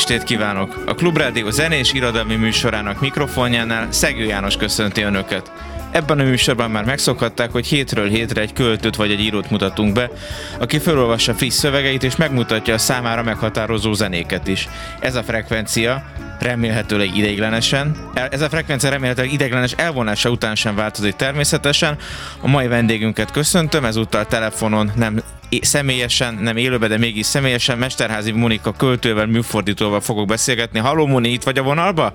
estét kívánok! A Klubrádió zenés irodalmi műsorának mikrofonjánál Szegő János köszönti Önöket. Ebben a műsorban már megszokhatták, hogy hétről hétre egy költőt vagy egy írót mutatunk be, aki felolvassa friss szövegeit és megmutatja a számára meghatározó zenéket is. Ez a frekvencia remélhetőleg ideiglenesen. Ez a frekvencia remélhetőleg ideiglenes elvonása után sem változik természetesen. A mai vendégünket köszöntöm, ezúttal telefonon nem személyesen, nem élőben, de mégis személyesen Mesterházi Monika költővel, műfordítóval fogok beszélgetni. Halló Muni, itt vagy a vonalba?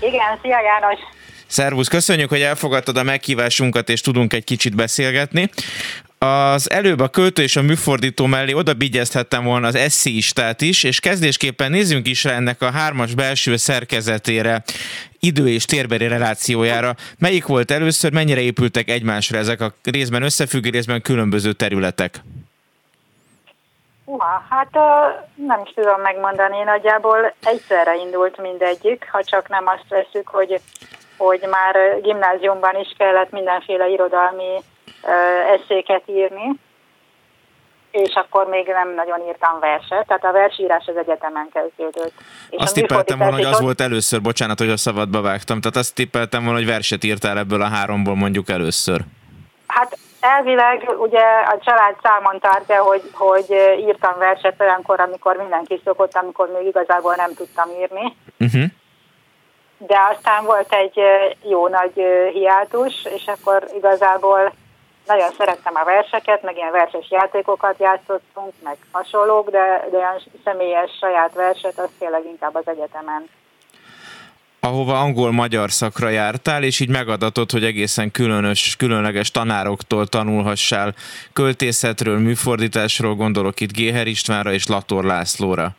Igen, szia János! Szervusz, köszönjük, hogy elfogadtad a meghívásunkat, és tudunk egy kicsit beszélgetni. Az előbb a költő és a műfordító mellé oda bigyezthettem volna az eszéistát is, és kezdésképpen nézzünk is rá ennek a hármas belső szerkezetére, idő és térbeli relációjára. Melyik volt először, mennyire épültek egymásra ezek a részben összefüggő, részben különböző területek? Uha, hát nem is tudom megmondani, nagyjából egyszerre indult mindegyik, ha csak nem azt veszük, hogy, hogy már gimnáziumban is kellett mindenféle irodalmi eszéket írni, és akkor még nem nagyon írtam verset, tehát a versírás az egyetemen kezdődött. És azt tippeltem volna, hogy az volt először, bocsánat, hogy a szabadba vágtam, tehát azt tippeltem volna, hogy verset írtál ebből a háromból mondjuk először. Hát Elvileg ugye a család számon tartja, hogy, hogy írtam verset olyankor, amikor mindenki szokott, amikor még igazából nem tudtam írni. Uh-huh. De aztán volt egy jó nagy hiátus, és akkor igazából nagyon szerettem a verseket, meg ilyen verses játékokat játszottunk, meg hasonlók, de, de olyan személyes saját verset, az tényleg inkább az egyetemen ahova angol-magyar szakra jártál, és így megadatott, hogy egészen különös, különleges tanároktól tanulhassál költészetről, műfordításról, gondolok itt Géher Istvánra és Lator Lászlóra.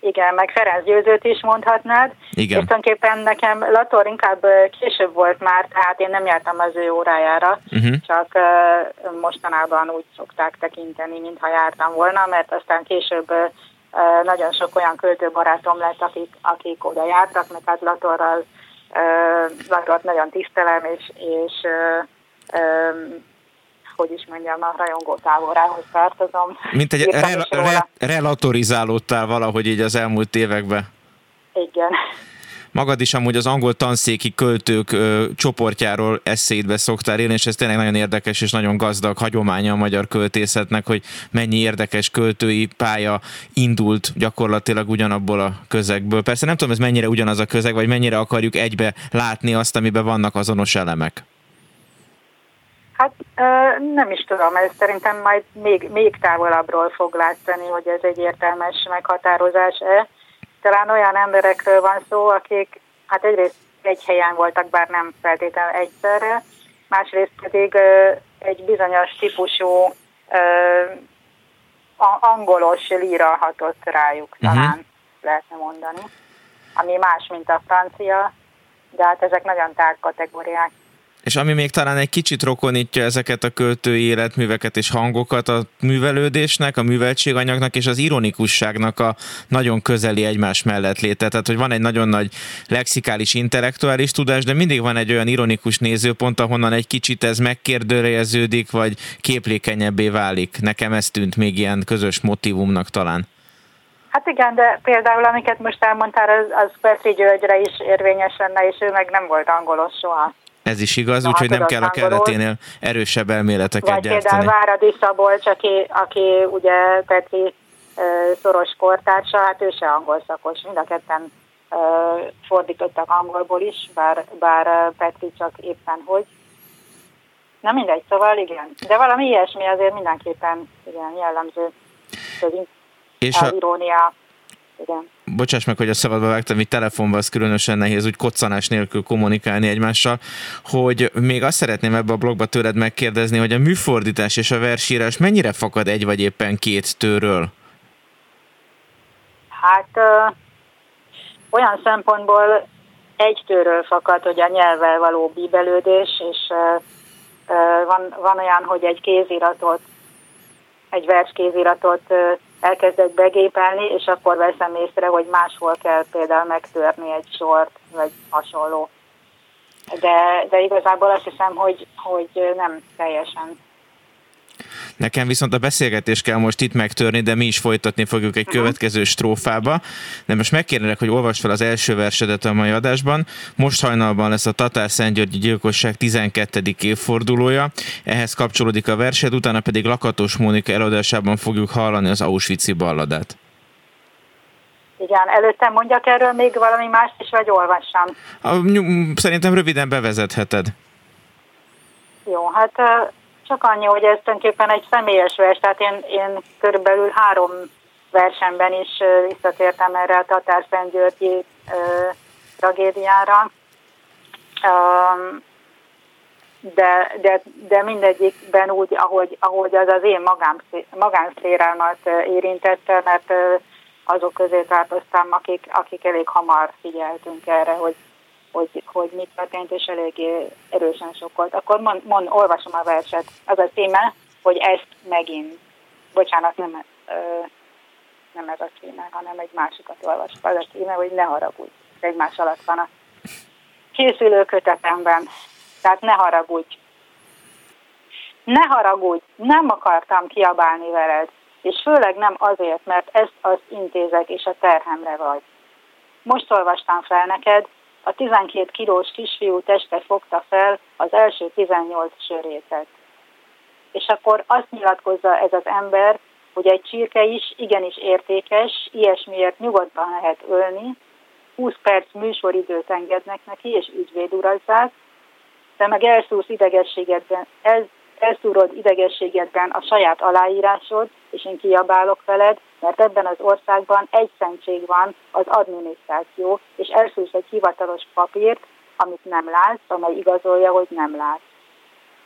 Igen, meg Ferenc Győzőt is mondhatnád. Igen. És tulajdonképpen nekem Lator inkább később volt már, tehát én nem jártam az ő órájára, uh-huh. csak uh, mostanában úgy szokták tekinteni, mintha jártam volna, mert aztán később uh, nagyon sok olyan költőbarátom lett, akik, akik oda jártak, meg hát Latorral Latort nagyon tisztelem, és, és hogy is mondjam, a rajongó távorához tartozom. Mint egy re- re- relatorizálódtál valahogy így az elmúlt években. Igen. Magad is amúgy az angol tanszéki költők ö, csoportjáról eszédbe szoktál élni, és ez tényleg nagyon érdekes és nagyon gazdag hagyománya a magyar költészetnek, hogy mennyi érdekes költői pálya indult gyakorlatilag ugyanabból a közegből. Persze nem tudom, ez mennyire ugyanaz a közeg, vagy mennyire akarjuk egybe látni azt, amiben vannak azonos elemek. Hát nem is tudom, ez szerintem majd még, még távolabbról fog látszani, hogy ez egy értelmes meghatározás-e talán olyan emberekről van szó, akik hát egyrészt egy helyen voltak, bár nem feltétlenül egyszerre, másrészt pedig egy bizonyos típusú angolos líra hatott rájuk, mhm. talán uh-huh. lehetne mondani, ami más, mint a francia, de hát ezek nagyon tág kategóriák. És ami még talán egy kicsit rokonítja ezeket a költői életműveket és hangokat a művelődésnek, a műveltséganyagnak és az ironikusságnak a nagyon közeli egymás mellett léte. Tehát, hogy van egy nagyon nagy lexikális, intellektuális tudás, de mindig van egy olyan ironikus nézőpont, ahonnan egy kicsit ez megkérdőrejeződik, vagy képlékenyebbé válik. Nekem ez tűnt még ilyen közös motivumnak talán. Hát igen, de például amiket most elmondtál, az, az Petri Györgyre is érvényes lenne, és ő meg nem volt angolos soha. Ez is igaz, úgyhogy nem kell a kelleténél erősebb elméleteket Vagy gyártani. például Váradi Szabolcs, aki, aki ugye Petri szoros kortársa, hát ő se angol szakos, mind a ketten fordítottak angolból is, bár, bár Petri csak éppen hogy. Na mindegy, szóval igen. De valami ilyesmi azért mindenképpen igen, jellemző. És a irónia. Igen. bocsáss meg, hogy a szabadba vágtam, hogy telefonban az különösen nehéz úgy koccanás nélkül kommunikálni egymással, hogy még azt szeretném ebbe a blogba tőled megkérdezni, hogy a műfordítás és a versírás mennyire fakad egy vagy éppen két tőről? Hát ö, olyan szempontból egy tőről fakad, hogy a nyelvvel való bíbelődés, és ö, ö, van, van olyan, hogy egy kéziratot, egy verskéziratot ö, elkezdek begépelni, és akkor veszem észre, hogy máshol kell például megtörni egy sort, vagy hasonló. De, de igazából azt hiszem, hogy, hogy nem teljesen Nekem viszont a beszélgetés kell most itt megtörni, de mi is folytatni fogjuk egy következő strófába. De most megkérnélek, hogy olvasd fel az első versedet a mai adásban. Most hajnalban lesz a Tatár Szentgyörgyi gyilkosság 12. évfordulója. Ehhez kapcsolódik a versed, utána pedig Lakatos Mónika előadásában fogjuk hallani az Auschwitz-i balladát. Igen, előtte mondjak erről még valami más is, vagy olvassam? Szerintem röviden bevezetheted. Jó, hát csak annyi, hogy ez tulajdonképpen egy személyes vers, tehát én, én körülbelül három versenben is visszatértem erre a Tatár Szentgyörgyi tragédiára. De, de, de mindegyikben úgy, ahogy, ahogy az az én magánszférámat érintette, mert azok közé tartoztam, akik, akik elég hamar figyeltünk erre, hogy hogy, hogy mit történt, és eléggé erősen sokkolt. Akkor mond, mond, olvasom a verset. Az a címe, hogy ezt megint, bocsánat, nem, ö, nem ez a címe, hanem egy másikat olvasok. Az a címe, hogy ne haragudj. Egymás alatt van a készülő kötetemben. Tehát ne haragudj. Ne haragudj, nem akartam kiabálni veled, és főleg nem azért, mert ezt az intézek és a terhemre vagy. Most olvastam fel neked, a 12 kilós kisfiú teste fogta fel az első 18 sörétet. És akkor azt nyilatkozza ez az ember, hogy egy csirke is igenis értékes, ilyesmiért nyugodtan lehet ölni, 20 perc műsoridőt engednek neki, és ügyvédurazzák, de meg elszúrsz idegességedben, el, elszúrod idegességedben a saját aláírásod, és én kiabálok veled, mert ebben az országban egy szentség van, az adminisztráció, és elszúrsz egy hivatalos papírt, amit nem látsz, amely igazolja, hogy nem látsz.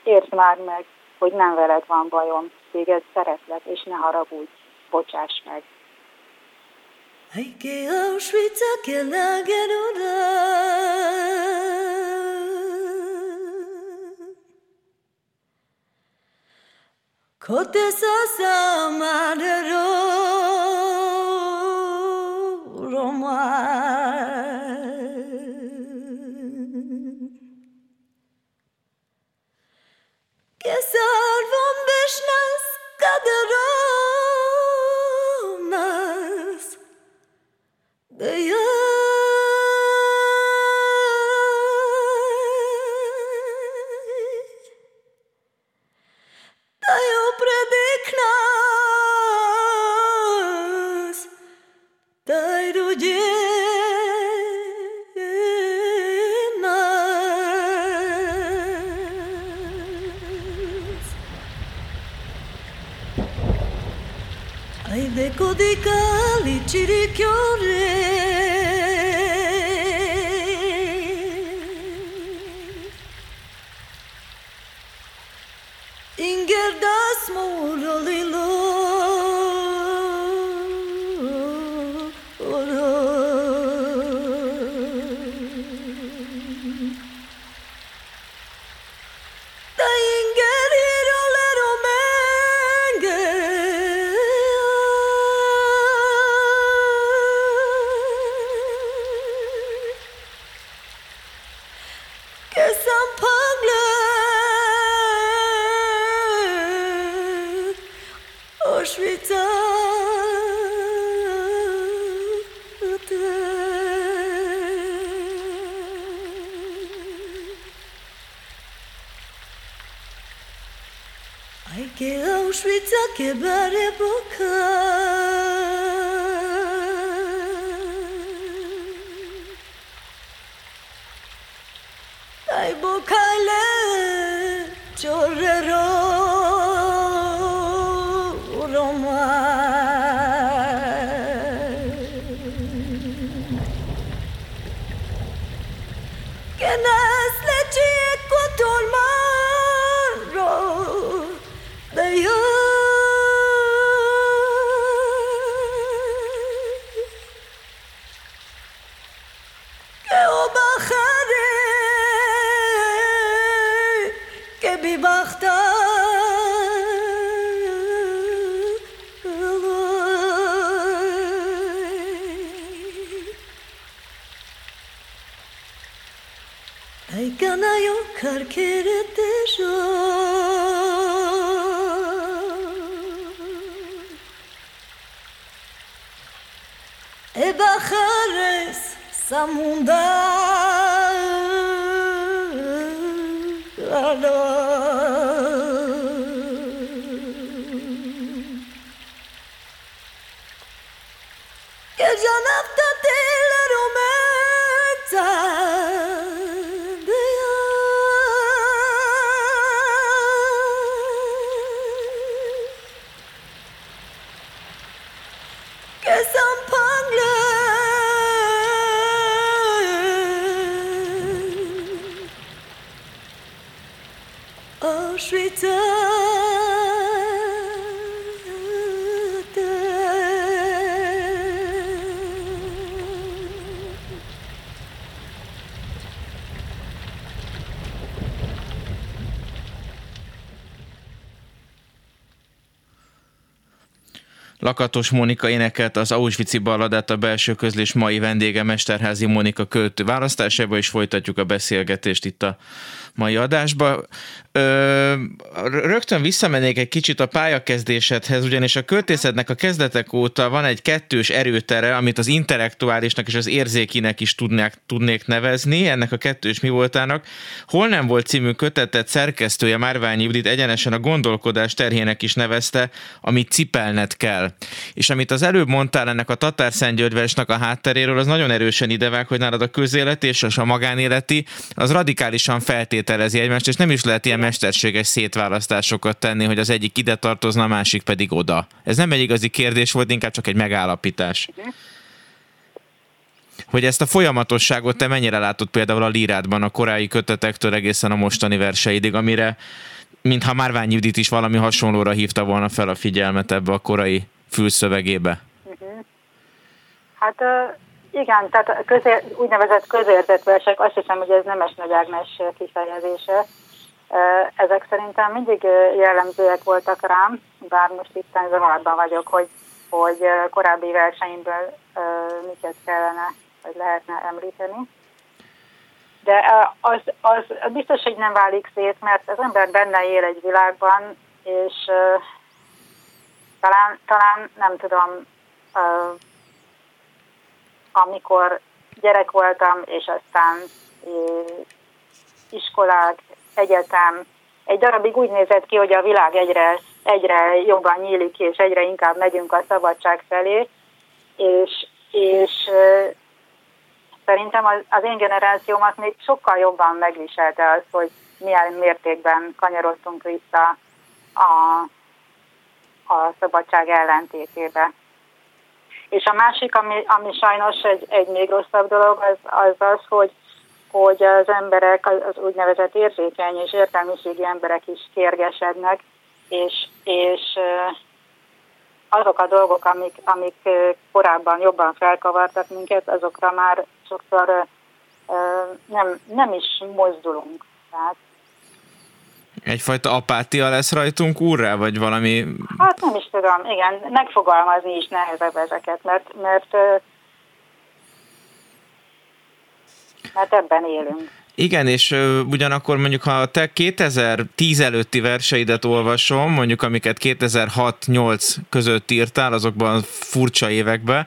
Értsd már meg, hogy nem veled van bajom, téged szeretlek, és ne haragudj, bocsáss meg. Hay que Auschwitz Kotesa samarero romar Que salvam beşnas kaderonas Beyaz tiriquio که بر بکن ای بکله جره را Goodness, Lakatos Mónika énekelt az Auschwitz-i balladát a belső közlés mai vendége Mesterházi Mónika költő választásába, és folytatjuk a beszélgetést itt a mai adásba. Ö, rögtön visszamennék egy kicsit a pályakezdésedhez, ugyanis a költészetnek a kezdetek óta van egy kettős erőtere, amit az intellektuálisnak és az érzékinek is tudnák, tudnék nevezni, ennek a kettős mi voltának. Hol nem volt című kötetet szerkesztője Márványi Judit egyenesen a gondolkodás terhének is nevezte, amit cipelned kell. És amit az előbb mondtál ennek a Tatár Szentgyörgyversnek a hátteréről, az nagyon erősen idevág, hogy nálad a közéleti és a magánéleti, az radikálisan feltételezi egymást, és nem is lehet ilyen mesterséges szétválasztásokat tenni, hogy az egyik ide tartozna, a másik pedig oda. Ez nem egy igazi kérdés volt, inkább csak egy megállapítás. Hogy ezt a folyamatosságot te mennyire látod például a lírádban, a korai kötetektől egészen a mostani verseidig, amire mintha Márvány Judit is valami hasonlóra hívta volna fel a figyelmet ebbe a korai fülszövegébe. Uh-huh. Hát igen, tehát közér, úgynevezett közérzett versek, azt hiszem, hogy ez Nemes Nagy Ágnes kifejezése. Ezek szerintem mindig jellemzőek voltak rám, bár most itt zavarban vagyok, hogy, hogy korábbi verseimből miket kellene, vagy lehetne említeni. De az, az biztos, hogy nem válik szét, mert az ember benne él egy világban, és talán, talán nem tudom, amikor gyerek voltam, és aztán iskolák, egyetem, egy darabig úgy nézett ki, hogy a világ egyre, egyre jobban nyílik, és egyre inkább megyünk a szabadság felé, és, és szerintem az, az én generációmat még sokkal jobban megviselte az, hogy milyen mértékben kanyarodtunk vissza a, a szabadság ellentétébe. És a másik, ami, ami sajnos egy, egy még rosszabb dolog, az az, az hogy, hogy az emberek, az úgynevezett érzékeny és értelmiségi emberek is kérgesednek, és, és azok a dolgok, amik, amik korábban jobban felkavartak minket, azokra már sokszor nem, nem is mozdulunk. Tehát Egyfajta apátia lesz rajtunk úrrá, vagy valami... Hát nem is tudom, igen, megfogalmazni is nehezebb ezeket, mert, mert, mert ebben élünk. Igen, és ugyanakkor mondjuk, ha te 2010 előtti verseidet olvasom, mondjuk amiket 2006-8 között írtál, azokban furcsa években,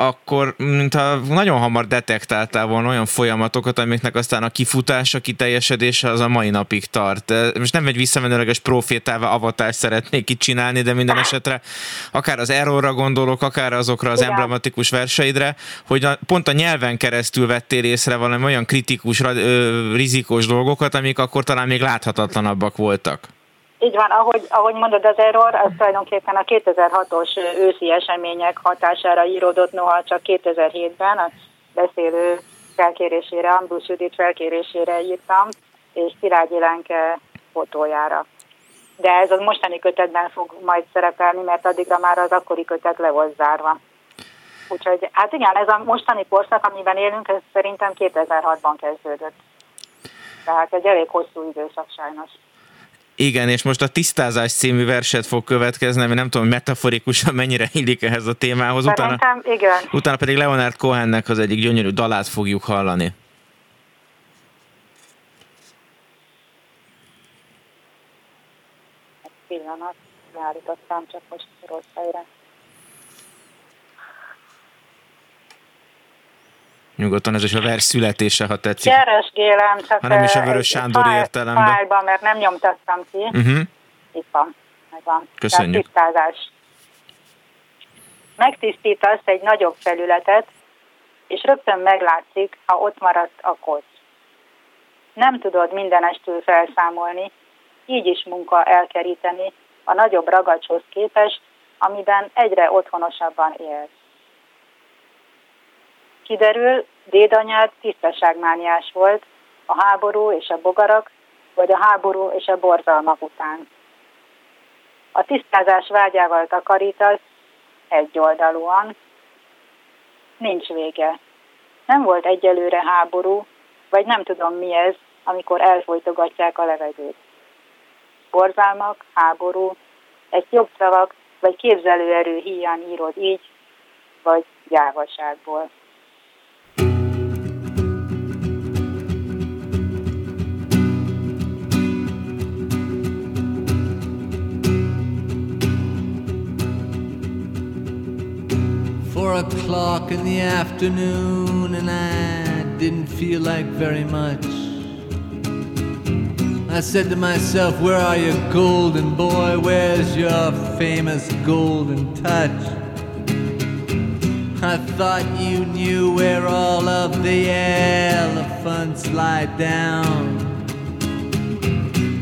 akkor mintha nagyon hamar detektáltál volna olyan folyamatokat, amiknek aztán a kifutása, kiteljesedése az a mai napig tart. Most nem egy visszamenőleges profétává avatást szeretnék itt csinálni, de minden esetre akár az errorra gondolok, akár azokra az Igen. emblematikus verseidre, hogy a, pont a nyelven keresztül vettél észre valami olyan kritikus, rizikós dolgokat, amik akkor talán még láthatatlanabbak voltak. Így van, ahogy, ahogy mondod, az error, az tulajdonképpen a 2006-os őszi események hatására íródott, noha csak 2007-ben a beszélő felkérésére, Ambrus Judit felkérésére írtam, és Szilágyi Lenke fotójára. De ez a mostani kötetben fog majd szerepelni, mert addigra már az akkori kötet le volt zárva. Úgyhogy hát igen, ez a mostani korszak, amiben élünk, ez szerintem 2006-ban kezdődött. Tehát egy elég hosszú időszak sajnos. Igen, és most a tisztázás című verset fog következni, ami nem tudom metaforikusan mennyire illik ehhez a témához. Utána, igen. utána pedig Leonard Cohennek az egyik gyönyörű dalát fogjuk hallani. Egy pillanat, állítottam, csak most rossz helyre. Nyugodtan ez is a vers születése, ha tetszik. Keresgélem, csak ha nem is a Vörös Sándor fáj, értelemben. Fájban, mert nem nyomtattam ki. Uh-huh. Itt van, megvan. Köszönjük. Tisztázás. Megtisztítasz egy nagyobb felületet, és rögtön meglátszik, ha ott maradt a kocs. Nem tudod mindenestül felszámolni, így is munka elkeríteni a nagyobb ragacshoz képest, amiben egyre otthonosabban élsz. Kiderül, dédanyád tisztaságmániás volt a háború és a bogarak, vagy a háború és a borzalmak után. A tisztázás vágyával takarítasz, egyoldalúan. Nincs vége. Nem volt egyelőre háború, vagy nem tudom mi ez, amikor elfolytogatják a levegőt. Borzalmak, háború, egy jobb vagy képzelőerő hiány írod így, vagy gyávaságból. O'clock in the afternoon, and I didn't feel like very much. I said to myself, Where are you, golden boy? Where's your famous golden touch? I thought you knew where all of the elephants lie down.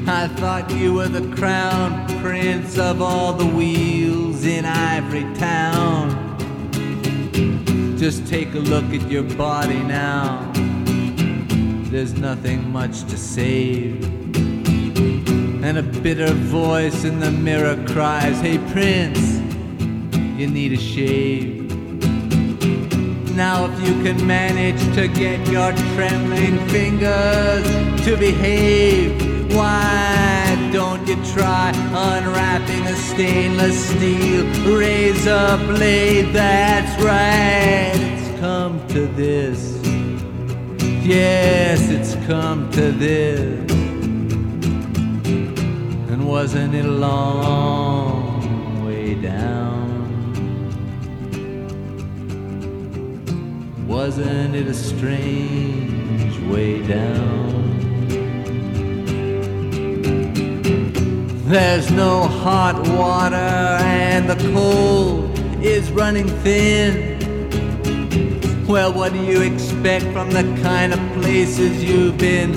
I thought you were the crown prince of all the wheels in Ivory Town. Just take a look at your body now. There's nothing much to save. And a bitter voice in the mirror cries, Hey Prince, you need a shave. Now, if you can manage to get your trembling fingers to behave, why don't you try unwrapping a stainless steel razor blade? That's right, it's come to this. Yes, it's come to this. And wasn't it a long way down? Wasn't it a strange way down? There's no hot water and the coal is running thin. Well, what do you expect from the kind of places you've been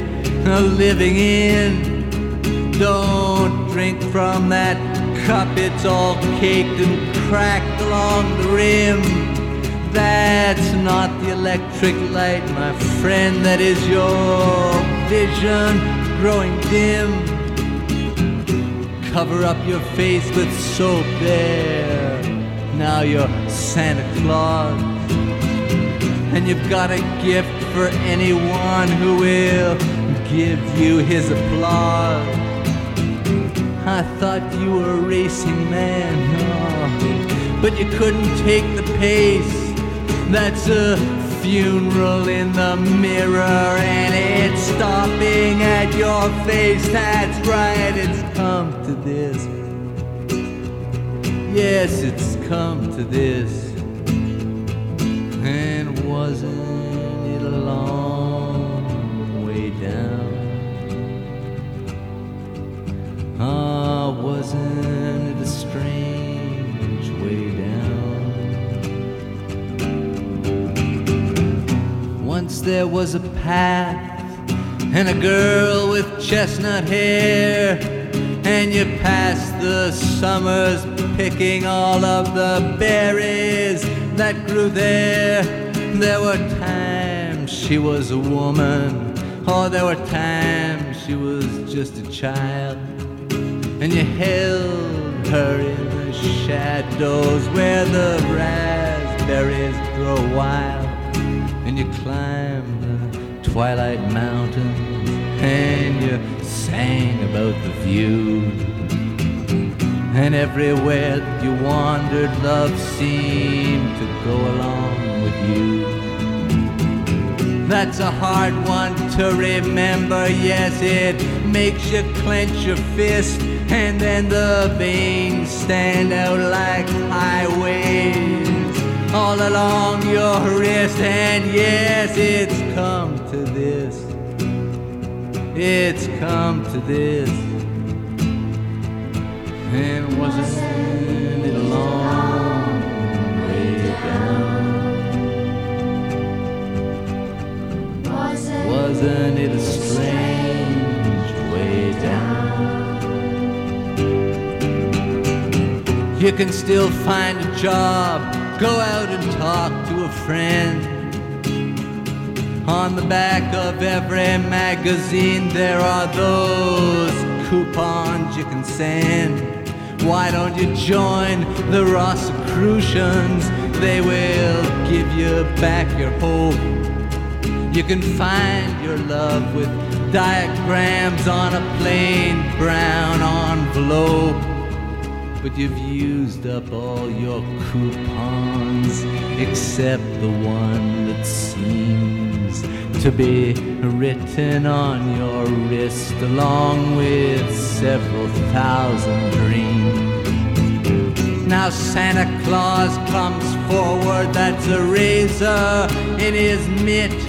uh, living in? Don't drink from that cup, it's all caked and cracked along the rim. That's not the electric light, my friend, that is your vision growing dim. Cover up your face with soap there. Now you're Santa Claus. And you've got a gift for anyone who will give you his applause. I thought you were a racing man, oh, but you couldn't take the pace. That's a funeral in the mirror, and it's stopping at your face. That's right, it's come to this. Yes, it's come to this. And wasn't it a long way down? Ah, wasn't Once there was a path and a girl with chestnut hair, and you passed the summers picking all of the berries that grew there. There were times she was a woman, or there were times she was just a child, and you held her in the shadows where the raspberries grow wild, you climbed the twilight mountain and you sang about the view. And everywhere you wandered, love seemed to go along with you. That's a hard one to remember. Yes, it makes you clench your fist, and then the veins stand out like highways all along your wrist. And yes, it's come to this. It's come to this. And wasn't it a long way down? Wasn't it a strange way down? You can still find a job, go out and talk to a friend. On the back of every magazine, there are those coupons you can send. Why don't you join the Rosicrucians? They will give you back your hope. You can find your love with diagrams on a plain brown envelope. But you've used up all your coupons except the one that seems to be written on your wrist along with several thousand dreams. Now Santa Claus comes forward, that's a razor in his mitt.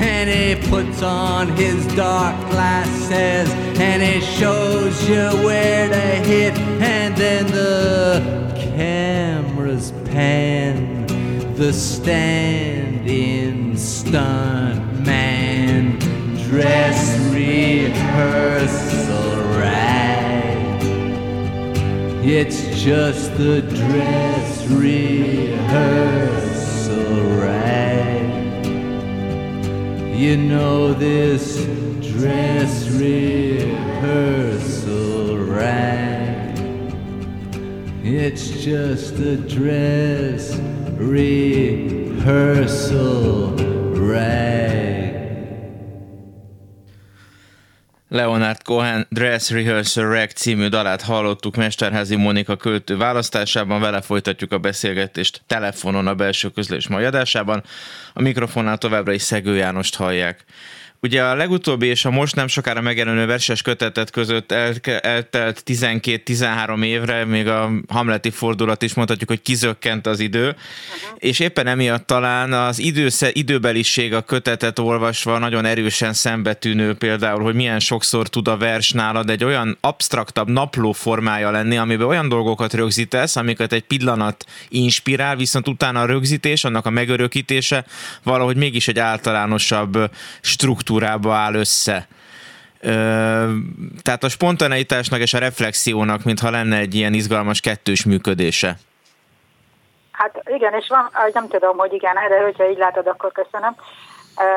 And he puts on his dark glasses and he shows you where to hit. And then the cameras pan the stand in stunt man dress rehearsal rag. It's just the dress rehearsal You know this dress rehearsal rag. It's just a dress rehearsal rag. Leonard Cohen Dress Rehearsal Rag című dalát hallottuk Mesterházi Mónika költő választásában, vele folytatjuk a beszélgetést telefonon a belső közlés mai adásában. A mikrofonnál továbbra is Szegő Jánost hallják. Ugye a legutóbbi és a most nem sokára megjelenő verses kötetet között eltelt 12-13 évre, még a hamleti fordulat is mondhatjuk, hogy kizökkent az idő, uh-huh. és éppen emiatt talán az idősze, időbeliség a kötetet olvasva nagyon erősen szembetűnő például, hogy milyen sokszor tud a vers nálad egy olyan absztraktabb napló formája lenni, amiben olyan dolgokat rögzítesz, amiket egy pillanat inspirál, viszont utána a rögzítés, annak a megörökítése valahogy mégis egy általánosabb struktúra struktúrába áll össze. Tehát a spontaneitásnak és a reflexiónak, mintha lenne egy ilyen izgalmas kettős működése. Hát igen, és van, nem tudom, hogy igen, de hogyha így látod, akkor köszönöm,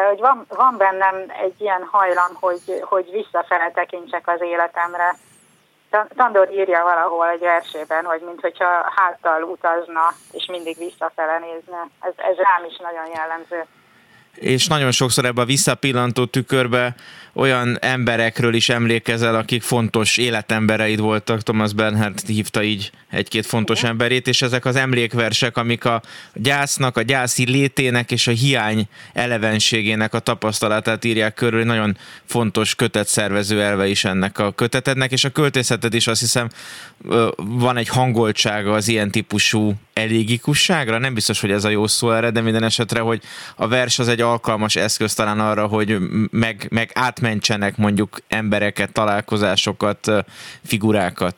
hogy van, van bennem egy ilyen hajlam, hogy, hogy visszafele tekintsek az életemre. Tandor írja valahol egy versében, hogy mintha háttal utazna, és mindig visszafele nézne. Ez, ez rám is nagyon jellemző és nagyon sokszor ebbe a visszapillantó tükörbe olyan emberekről is emlékezel, akik fontos életembereid voltak, Thomas Bernhard hívta így egy-két fontos Igen. emberét, és ezek az emlékversek, amik a gyásznak, a gyászi létének és a hiány elevenségének a tapasztalatát írják körül, nagyon fontos kötetszervező elve is ennek a kötetednek, és a költészeted is azt hiszem van egy hangoltsága az ilyen típusú elégikusságra, nem biztos, hogy ez a jó szó erre, de minden esetre, hogy a vers az egy alkalmas eszköz talán arra, hogy meg, meg átmentsenek mondjuk embereket, találkozásokat, figurákat.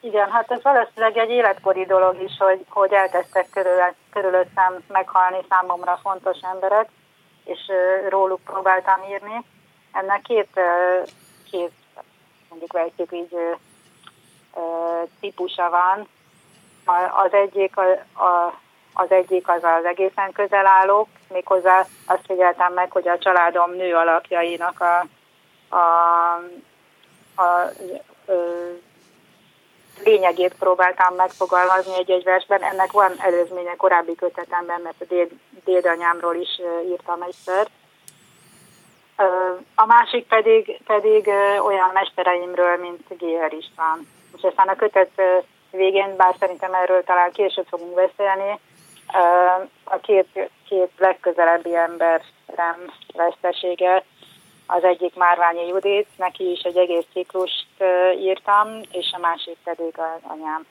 Igen, hát ez valószínűleg egy életkori dolog is, hogy, hogy elkezdtek körül, körülöttem meghalni számomra fontos emberek, és róluk próbáltam írni. Ennek két, két mondjuk vegyük így típusa van. Az egyik, a, a, az egyik az az egészen közel állók, méghozzá azt figyeltem meg, hogy a családom nő alakjainak a, a, a, a lényegét próbáltam megfogalmazni egy-egy versben. Ennek van előzménye korábbi kötetemben, mert a déd, dédanyámról is írtam egyszer. A másik pedig, pedig olyan mestereimről, mint Géher István. És aztán a kötet végén, bár szerintem erről talán később fogunk beszélni, A két, két legközelebbi emberem vesztesége, az egyik Márványi Judit, neki is egy egész ciklust írtam, és a másik pedig az anyám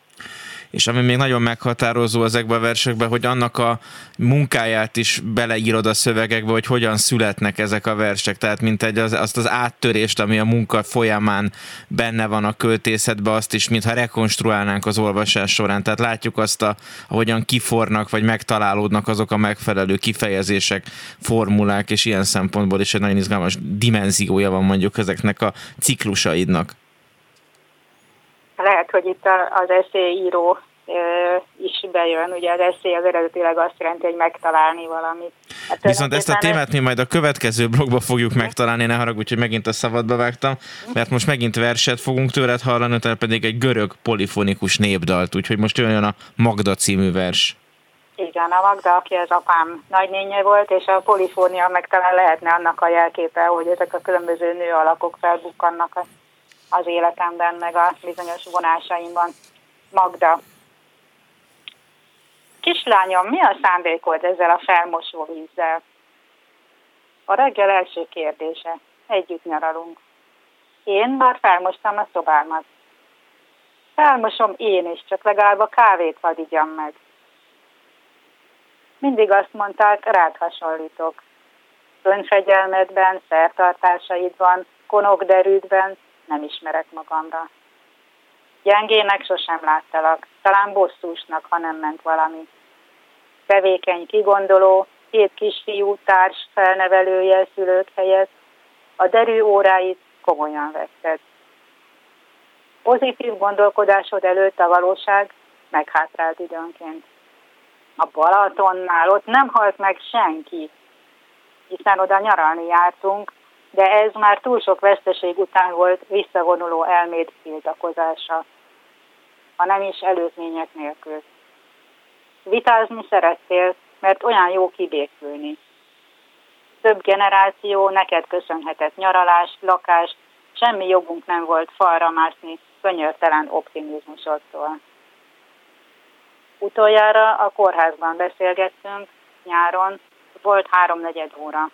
és ami még nagyon meghatározó ezekben a versekben, hogy annak a munkáját is beleírod a szövegekbe, hogy hogyan születnek ezek a versek, tehát mint egy az, azt az áttörést, ami a munka folyamán benne van a költészetben, azt is, mintha rekonstruálnánk az olvasás során, tehát látjuk azt, a, ahogyan kifornak, vagy megtalálódnak azok a megfelelő kifejezések, formulák, és ilyen szempontból is egy nagyon izgalmas dimenziója van mondjuk ezeknek a ciklusaidnak lehet, hogy itt az eszélyíró is bejön. Ugye az eszély az eredetileg azt jelenti, hogy megtalálni valamit. Hát Viszont ezt a témát mi majd a következő blogba fogjuk megtalálni, ne haragudj, hogy megint a szabadba vágtam, mert most megint verset fogunk tőled hallani, utána pedig egy görög polifonikus népdalt, úgyhogy most jön a Magda című vers. Igen, a Magda, aki az apám nagynénye volt, és a polifónia meg talán lehetne annak a jelképe, hogy ezek a különböző nő alakok felbukkannak az életemben, meg a bizonyos vonásaimban. Magda. Kislányom, mi a szándékod ezzel a felmosó vízzel? A reggel első kérdése. Együtt nyaralunk. Én már felmostam a szobámat. Felmosom én is, csak legalább a kávét hadd igyam meg. Mindig azt mondták, rád hasonlítok. Önfegyelmedben, szertartásaidban, konokderűdben, nem ismerek magamra. Gyengének sosem láttalak, talán bosszúsnak, ha nem ment valami. Tevékeny, kigondoló, két kisfiú társ felnevelője szülők helyett, a derű óráit komolyan vetted. Pozitív gondolkodásod előtt a valóság meghátrált időnként. A Balatonnál ott nem halt meg senki, hiszen oda nyaralni jártunk, de ez már túl sok veszteség után volt visszavonuló elméd tiltakozása, ha nem is előzmények nélkül. Vitázni szerettél, mert olyan jó kibékülni. Több generáció neked köszönhetett nyaralást, lakást, semmi jogunk nem volt falra mászni könyörtelen optimizmusodtól. Utoljára a kórházban beszélgettünk, nyáron, volt háromnegyed óra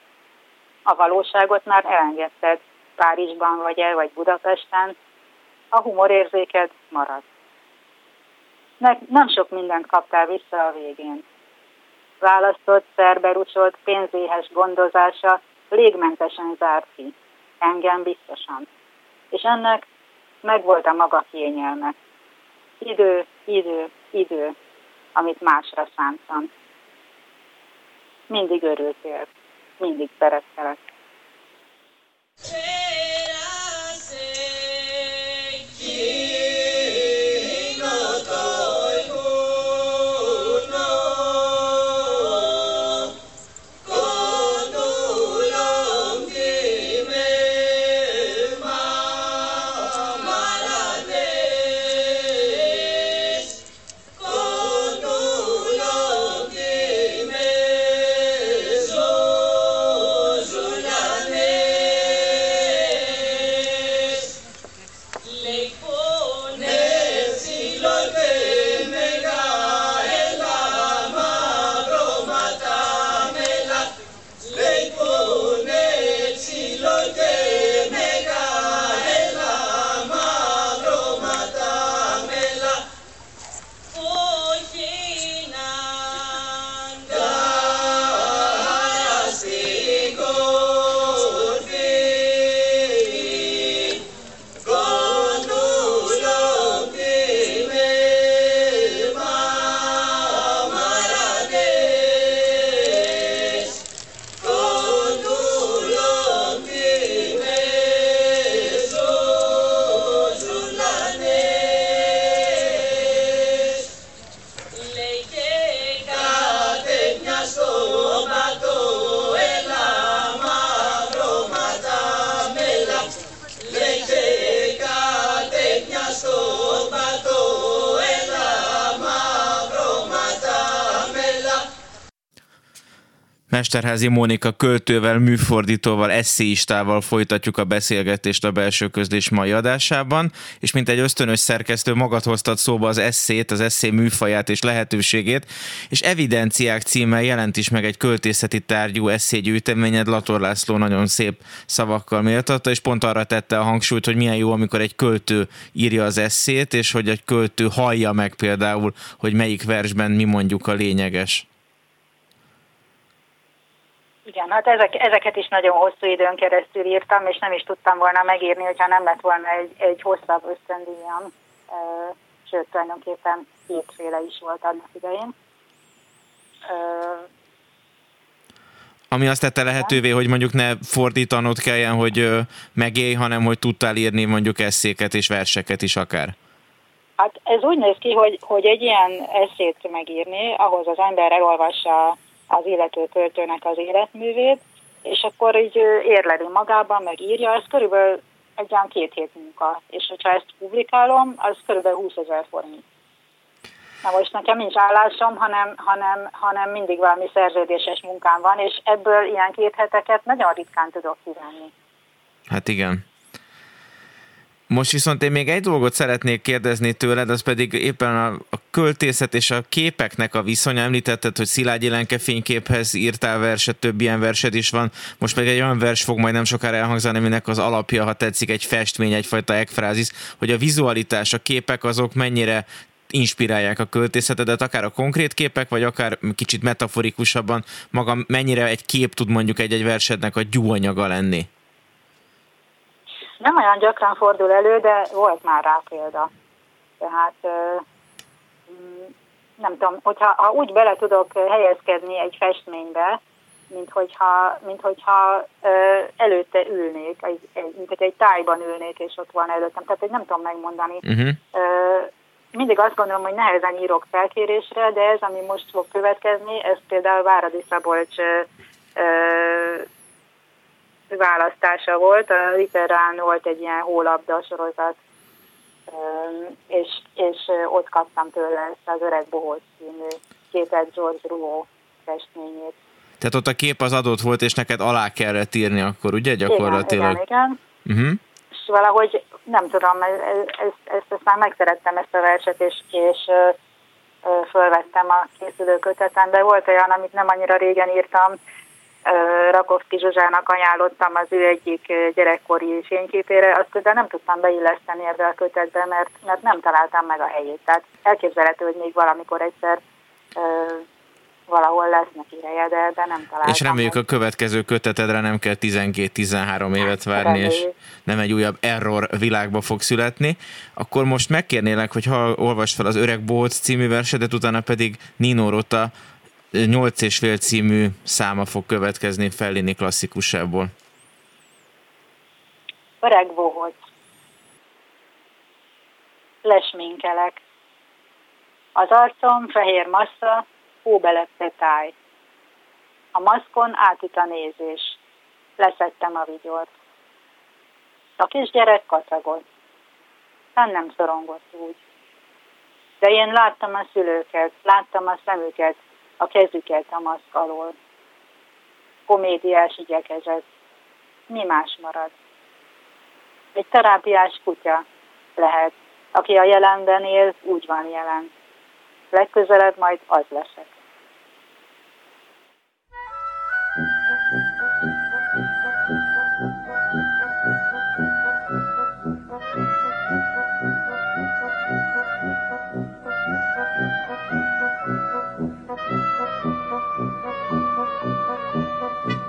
a valóságot már elengedted, Párizsban vagy el, vagy Budapesten, a humorérzéked marad. Ne, nem sok mindent kaptál vissza a végén. Választott, szerberusolt, pénzéhes gondozása légmentesen zárt ki. Engem biztosan. És ennek megvolt a maga kényelme. Idő, idő, idő, amit másra szántam. Mindig örültél mindig szerettelek. Mesterházi Mónika költővel, műfordítóval, eszéistával folytatjuk a beszélgetést a belső közlés mai adásában, és mint egy ösztönös szerkesztő magad hoztad szóba az eszét, az eszé műfaját és lehetőségét, és Evidenciák címmel jelent is meg egy költészeti tárgyú eszégyűjteményed, Lator László nagyon szép szavakkal méltatta, és pont arra tette a hangsúlyt, hogy milyen jó, amikor egy költő írja az eszét, és hogy egy költő hallja meg például, hogy melyik versben mi mondjuk a lényeges. Igen, hát ezek, ezeket is nagyon hosszú időn keresztül írtam, és nem is tudtam volna megírni, hogyha nem lett volna egy, egy hosszabb ösztöndíjam. Sőt, tulajdonképpen hétféle is volt annak idején. Ami azt tette lehetővé, hogy mondjuk ne fordítanod kelljen, hogy megélj, hanem hogy tudtál írni mondjuk eszéket és verseket is akár. Hát ez úgy néz ki, hogy, hogy egy ilyen eszét megírni, ahhoz az ember elolvassa az illető költőnek az életművét, és akkor így érleli magában, meg írja, ez körülbelül egy olyan két hét munka. És hogyha ezt publikálom, az körülbelül 20 ezer forint. Na most nekem nincs állásom, hanem, hanem, hanem mindig valami szerződéses munkám van, és ebből ilyen két heteket nagyon ritkán tudok kivenni. Hát igen. Most viszont én még egy dolgot szeretnék kérdezni tőled, az pedig éppen a, a költészet és a képeknek a viszonya. Említetted, hogy Szilágyi Lenke fényképhez írtál verset, több ilyen versed is van. Most meg egy olyan vers fog majd nem sokára elhangzani, aminek az alapja, ha tetszik, egy festmény, egyfajta ekfrázis, hogy a vizualitás, a képek azok mennyire inspirálják a költészetedet, akár a konkrét képek, vagy akár kicsit metaforikusabban, maga mennyire egy kép tud mondjuk egy-egy versednek a gyúanyaga lenni? Nem olyan gyakran fordul elő, de volt már rá példa. Tehát mm, nem tudom, hogyha ha úgy bele tudok helyezkedni egy festménybe, mint hogyha, mint hogyha előtte ülnék, mint hogy egy tájban ülnék, és ott van előttem. Tehát hogy nem tudom megmondani. Uh-huh. Mindig azt gondolom, hogy nehezen írok felkérésre, de ez, ami most fog következni, ez például Váradi Szabolcs választása volt. A Literán volt egy ilyen hólabda sorozat, és, és ott kaptam tőle ezt az Öreg Bohóc című képet George Rouault festményét. Tehát ott a kép az adott volt, és neked alá kellett írni akkor, ugye gyakorlatilag? Igen, igen. igen. Uh-huh. És valahogy, nem tudom, ezt, ezt, ezt már megszerettem ezt a verset, és, és fölvettem a készülőköteten, de volt olyan, amit nem annyira régen írtam, Rakovszki Zsuzsának ajánlottam az ő egyik gyerekkori fényképére, azt de nem tudtam beilleszteni ebbe a kötetbe, mert, mert nem találtam meg a helyét. Tehát elképzelhető, hogy még valamikor egyszer valahol lesz neki helye, de, de nem találtam. És reméljük a következő kötetedre nem kell 12-13 évet várni, Reméljük. és nem egy újabb error világba fog születni. Akkor most megkérnélek, hogy ha olvasd fel az Öreg Bóc című versedet, utána pedig Nino Rota 8 és fél című száma fog következni Fellini klasszikusából. Öreg bohóc. Lesminkelek. Az arcom fehér massza, hóbelepte táj. A maszkon átüt a nézés. Leszettem a vigyort. A kisgyerek kacagott. Szán nem szorongott úgy. De én láttam a szülőket, láttam a szemüket, a kezüket a maszk alól. Komédiás igyekezet. Mi más marad? Egy terápiás kutya lehet, aki a jelenben él, úgy van jelen. Legközelebb majd az leszek.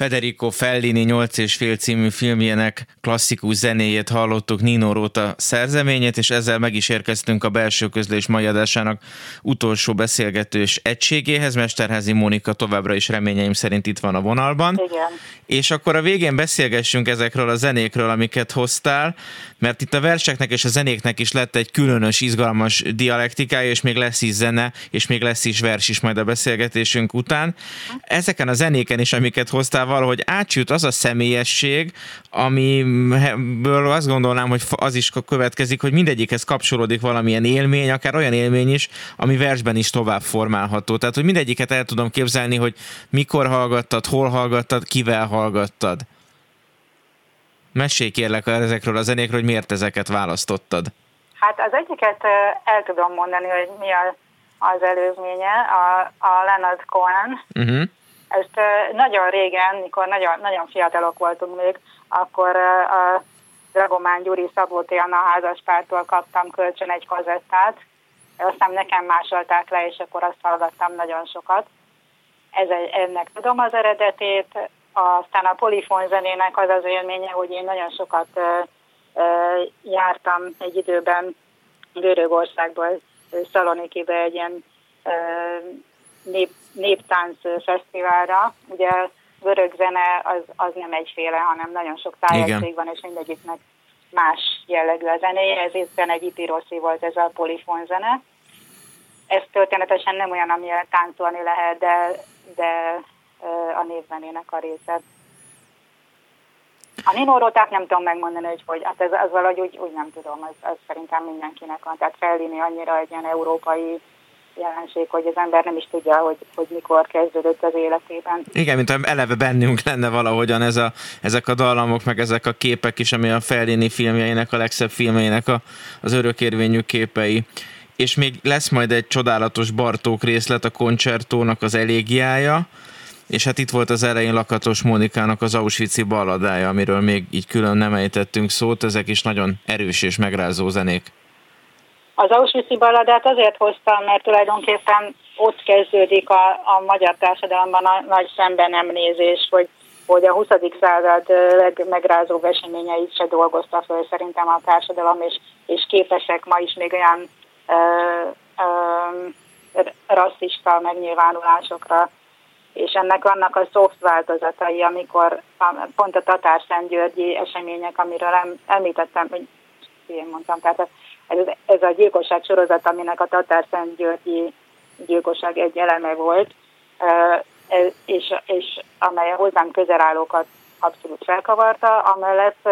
Federico Fellini 8 és fél című filmjének klasszikus zenéjét hallottuk Nino Rota szerzeményét, és ezzel meg is érkeztünk a belső közlés mai adásának utolsó beszélgetős egységéhez. Mesterházi Mónika továbbra is reményeim szerint itt van a vonalban. Igen. És akkor a végén beszélgessünk ezekről a zenékről, amiket hoztál, mert itt a verseknek és a zenéknek is lett egy különös, izgalmas dialektikája, és még lesz is zene, és még lesz is vers is majd a beszélgetésünk után. Ezeken a zenéken is, amiket hoztál, valahogy átjut az a személyesség, amiből azt gondolnám, hogy az is következik, hogy mindegyikhez kapcsolódik valamilyen élmény, akár olyan élmény is, ami versben is tovább formálható. Tehát, hogy mindegyiket el tudom képzelni, hogy mikor hallgattad, hol hallgattad, kivel hallgattad. Mesélj kérlek ezekről a zenékről, hogy miért ezeket választottad. Hát az egyiket el tudom mondani, hogy mi a, az előzménye, a, a Leonard Cohen. Uh-huh. Ezt nagyon régen, mikor nagyon, nagyon fiatalok voltunk még, akkor a Dragomán Gyuri Szabó Tiana házaspártól kaptam kölcsön egy kazettát, aztán nekem másolták le, és akkor azt hallgattam nagyon sokat. Ez ennek tudom az eredetét, aztán a polifon zenének az az élménye, hogy én nagyon sokat jártam egy időben Görögországból, Szalonikibe egy ilyen nép, néptánc fesztiválra. Ugye görög zene az, az nem egyféle, hanem nagyon sok tájegység van, és mindegyiknek más jellegű a zenéje, Ez éppen egy Ipiroszi volt ez a polifon zene. Ez történetesen nem olyan, amilyen táncolni lehet, de, de a névzenének a része. A Ninórótát nem tudom megmondani, hogy hogy, hát ez, az valahogy úgy, úgy nem tudom, ez, ez szerintem mindenkinek van. Tehát Fellini annyira egy ilyen európai jelenség, hogy az ember nem is tudja, hogy, hogy mikor kezdődött az életében. Igen, mint eleve bennünk lenne valahogyan ez a, ezek a dallamok, meg ezek a képek is, ami a Fellini filmjeinek, a legszebb filmjeinek a, az örökérvényű képei. És még lesz majd egy csodálatos Bartók részlet, a koncertónak az elégiája, és hát itt volt az elején Lakatos Mónikának az Auschwitz-i balladája, amiről még így külön nem ejtettünk szót, ezek is nagyon erős és megrázó zenék. Az Auschwitz-i balladát azért hoztam, mert tulajdonképpen ott kezdődik a, a magyar társadalomban a nagy szembenemnézés, hogy, hogy a 20. század legmegrázóbb eseményeit se dolgozta föl szerintem a társadalom, és, és képesek ma is még olyan ö, ö, rasszista megnyilvánulásokra, és ennek vannak a soft változatai, amikor pont a Tatár Györgyi események, amiről említettem, hogy én mondtam, tehát ez, ez a gyilkosság sorozat, aminek a Tatár Györgyi gyilkosság egy eleme volt, és, és amely a hozzánk közelállókat abszolút felkavarta, amellett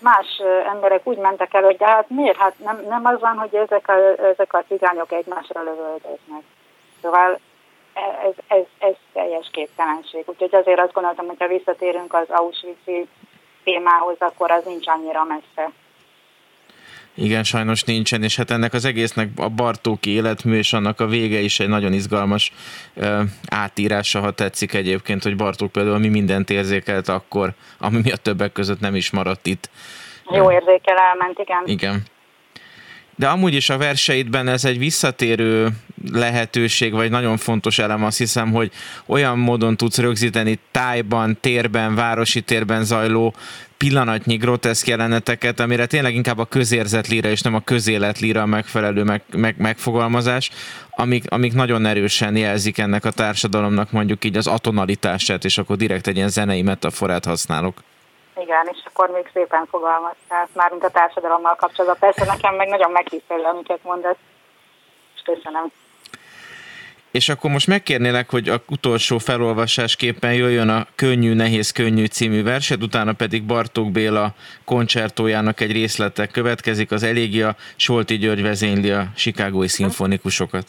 más emberek úgy mentek el, hogy de hát miért? Hát nem, nem az van, hogy ezek a, ezek a cigányok egymásra lövöldöznek. Szóval ez, ez, ez teljes képtelenség. Úgyhogy azért azt gondoltam, hogy ha visszatérünk az Auschwitz témához, akkor az nincs annyira messze. Igen, sajnos nincsen, és hát ennek az egésznek a Bartóki életmű és annak a vége is egy nagyon izgalmas uh, átírása, ha tetszik egyébként, hogy Bartók például mi mindent érzékelt akkor, ami miatt többek között nem is maradt itt. Jó érzékel elment, igen. Igen. De amúgy is a verseidben ez egy visszatérő lehetőség, vagy nagyon fontos elem, azt hiszem, hogy olyan módon tudsz rögzíteni tájban, térben, városi térben zajló pillanatnyi groteszk jeleneteket, amire tényleg inkább a közérzet líra és nem a közélet líra a megfelelő meg, meg, megfogalmazás, amik, amik nagyon erősen jelzik ennek a társadalomnak mondjuk így az atonalitását, és akkor direkt egy ilyen zenei metaforát használok. Igen, és akkor még szépen fogalmaztál, már mint a társadalommal kapcsolatban. Persze nekem meg nagyon meghisztelő, amiket mondasz, és köszönöm. És akkor most megkérnélek, hogy a utolsó felolvasásképpen jöjjön a Könnyű, Nehéz, Könnyű című versed, utána pedig Bartók Béla koncertójának egy részlete következik, az Elégia, Solti György vezényli a Chicagói szimfonikusokat.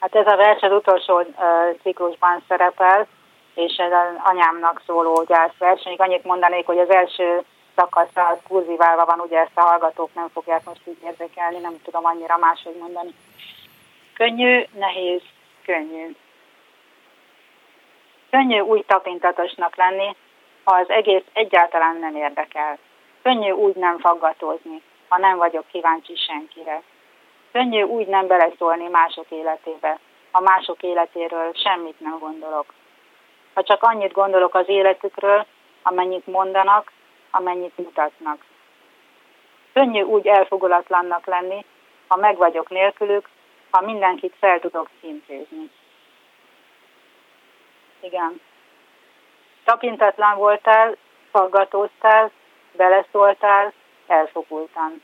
Hát ez a vers az utolsó uh, ciklusban szerepel, és ez az anyámnak szóló gyászverseny. Annyit mondanék, hogy az első szakasz az kurziválva van, ugye ezt a hallgatók nem fogják most így érzékelni, nem tudom annyira máshogy mondani. Könnyű, nehéz, könnyű. Könnyű úgy tapintatosnak lenni, ha az egész egyáltalán nem érdekel. Könnyű úgy nem faggatózni, ha nem vagyok kíváncsi senkire. Könnyű úgy nem beleszólni mások életébe, ha mások életéről semmit nem gondolok. Ha csak annyit gondolok az életükről, amennyit mondanak, amennyit mutatnak. Könnyű úgy elfogulatlannak lenni, ha meg vagyok nélkülük, ha mindenkit fel tudok címkézni. Igen. Tapintatlan voltál, faggatóztál, beleszóltál, elfogultan.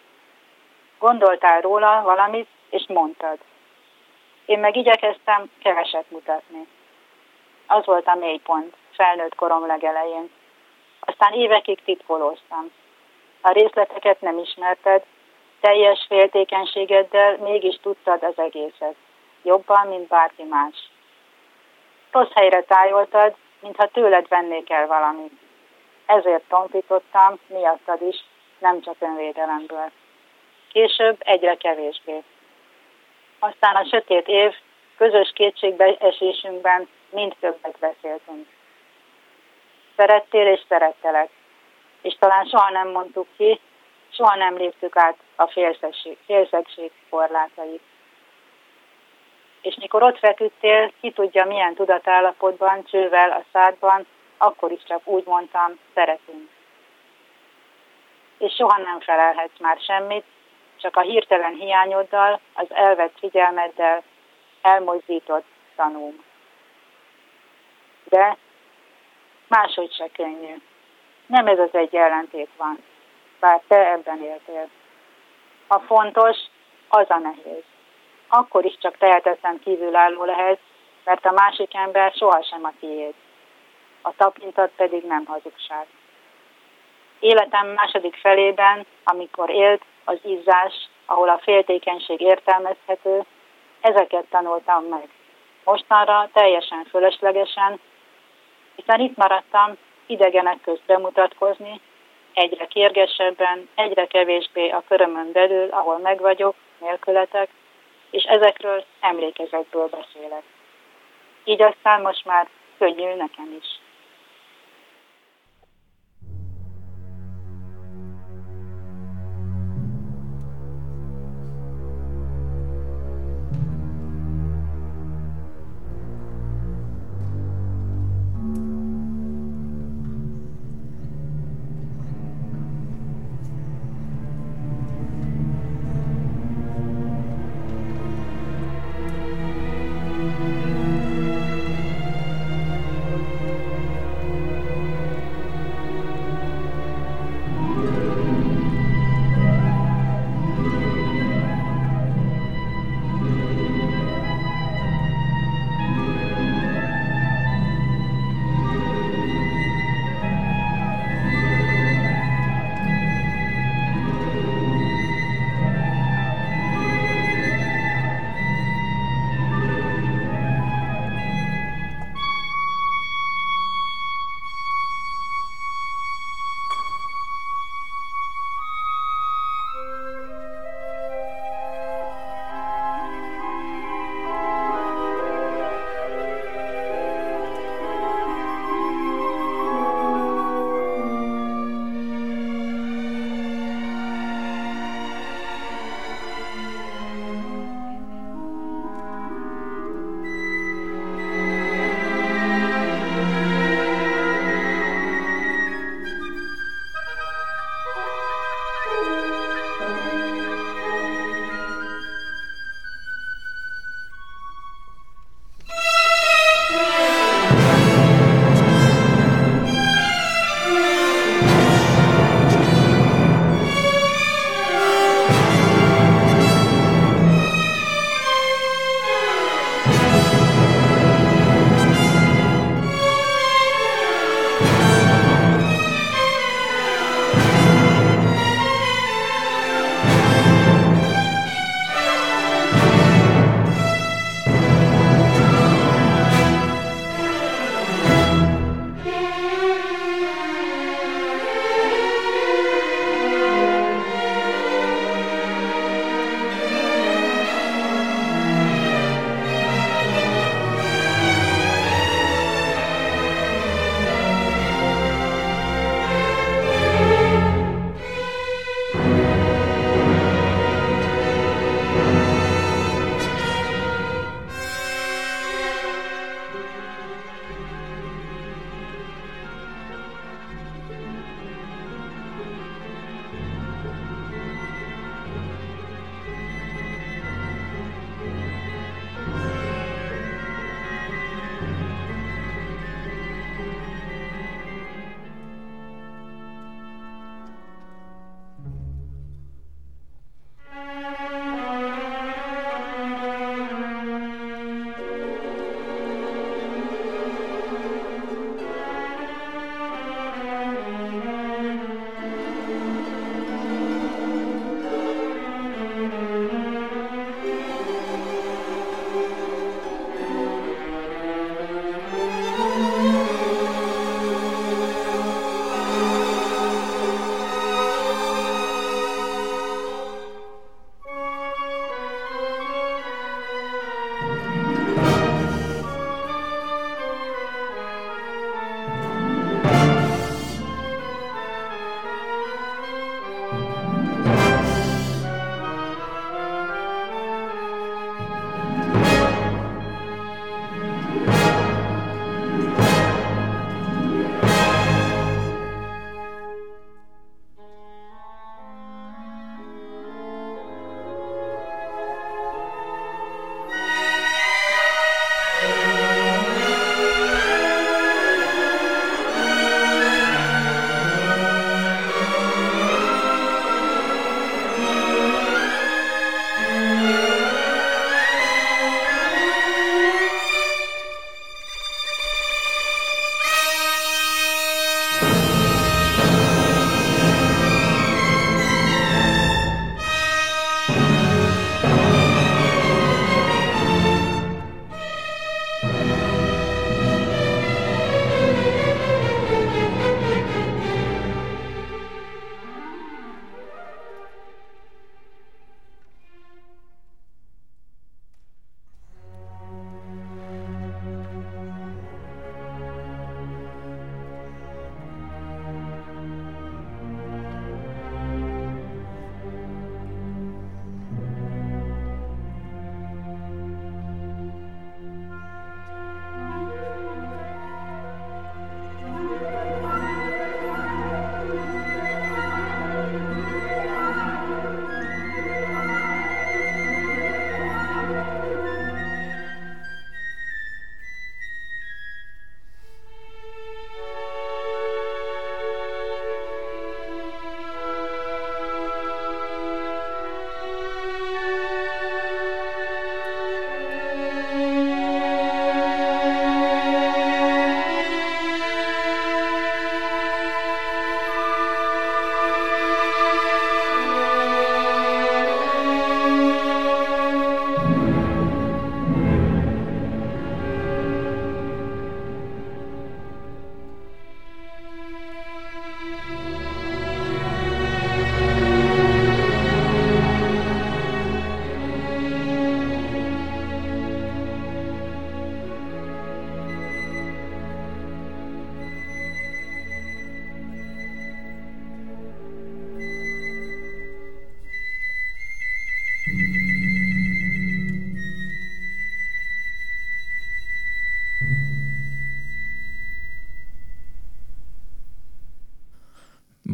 Gondoltál róla valamit, és mondtad. Én meg igyekeztem keveset mutatni. Az volt a mélypont, felnőtt korom legelején. Aztán évekig titkolóztam. A részleteket nem ismerted, teljes féltékenységeddel mégis tudtad az egészet. Jobban, mint bárki más. Rossz helyre tájoltad, mintha tőled vennék el valamit. Ezért tompítottam, miattad is, nem csak önvédelemből. Később egyre kevésbé. Aztán a sötét év, közös kétségbeesésünkben mind többet beszéltünk. Szerettél és szerettelek. És talán soha nem mondtuk ki, soha nem léptük át a félszegség korlátait. És mikor ott feküdtél, ki tudja milyen tudatállapotban, csővel a szádban, akkor is csak úgy mondtam, szeretünk. És soha nem felelhetsz már semmit, csak a hirtelen hiányoddal, az elvett figyelmeddel elmozdított tanúm. De máshogy se könnyű. Nem ez az egy ellentét van, bár te ebben éltél. A fontos, az a nehéz. Akkor is csak tehetetlen kívülálló lehet, mert a másik ember sohasem a tiéd. A tapintat pedig nem hazugság. Életem második felében, amikor élt az izzás, ahol a féltékenység értelmezhető, ezeket tanultam meg. Mostanra teljesen fölöslegesen, hiszen itt maradtam idegenek közt bemutatkozni, egyre kérgesebben, egyre kevésbé a körömön belül, ahol meg vagyok, nélkületek, és ezekről emlékezetből beszélek. Így aztán most már könnyű nekem is.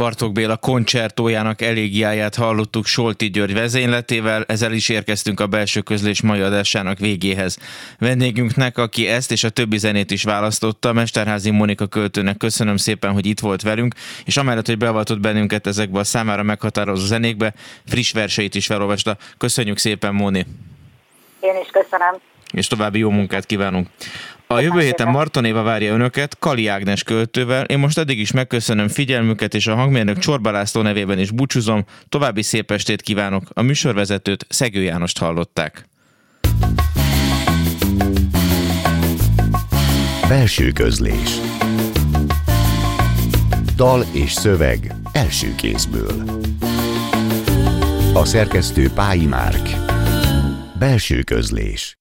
Bartók Béla koncertójának elégiáját hallottuk Solti György vezényletével, ezzel is érkeztünk a belső közlés mai adásának végéhez. Vendégünknek, aki ezt és a többi zenét is választotta, Mesterházi Monika költőnek köszönöm szépen, hogy itt volt velünk, és amellett, hogy beavatott bennünket ezekbe a számára meghatározó zenékbe, friss verseit is felolvasta. Köszönjük szépen, Móni! Én is köszönöm. És további jó munkát kívánunk. A jövő héten Marton Éva várja önöket Kali Ágnes költővel. Én most eddig is megköszönöm figyelmüket, és a hangmérnök Csorba László nevében is búcsúzom. További szép estét kívánok. A műsorvezetőt Szegő Jánost hallották. Belső közlés Dal és szöveg első kézből A szerkesztő Pályi Márk Belső közlés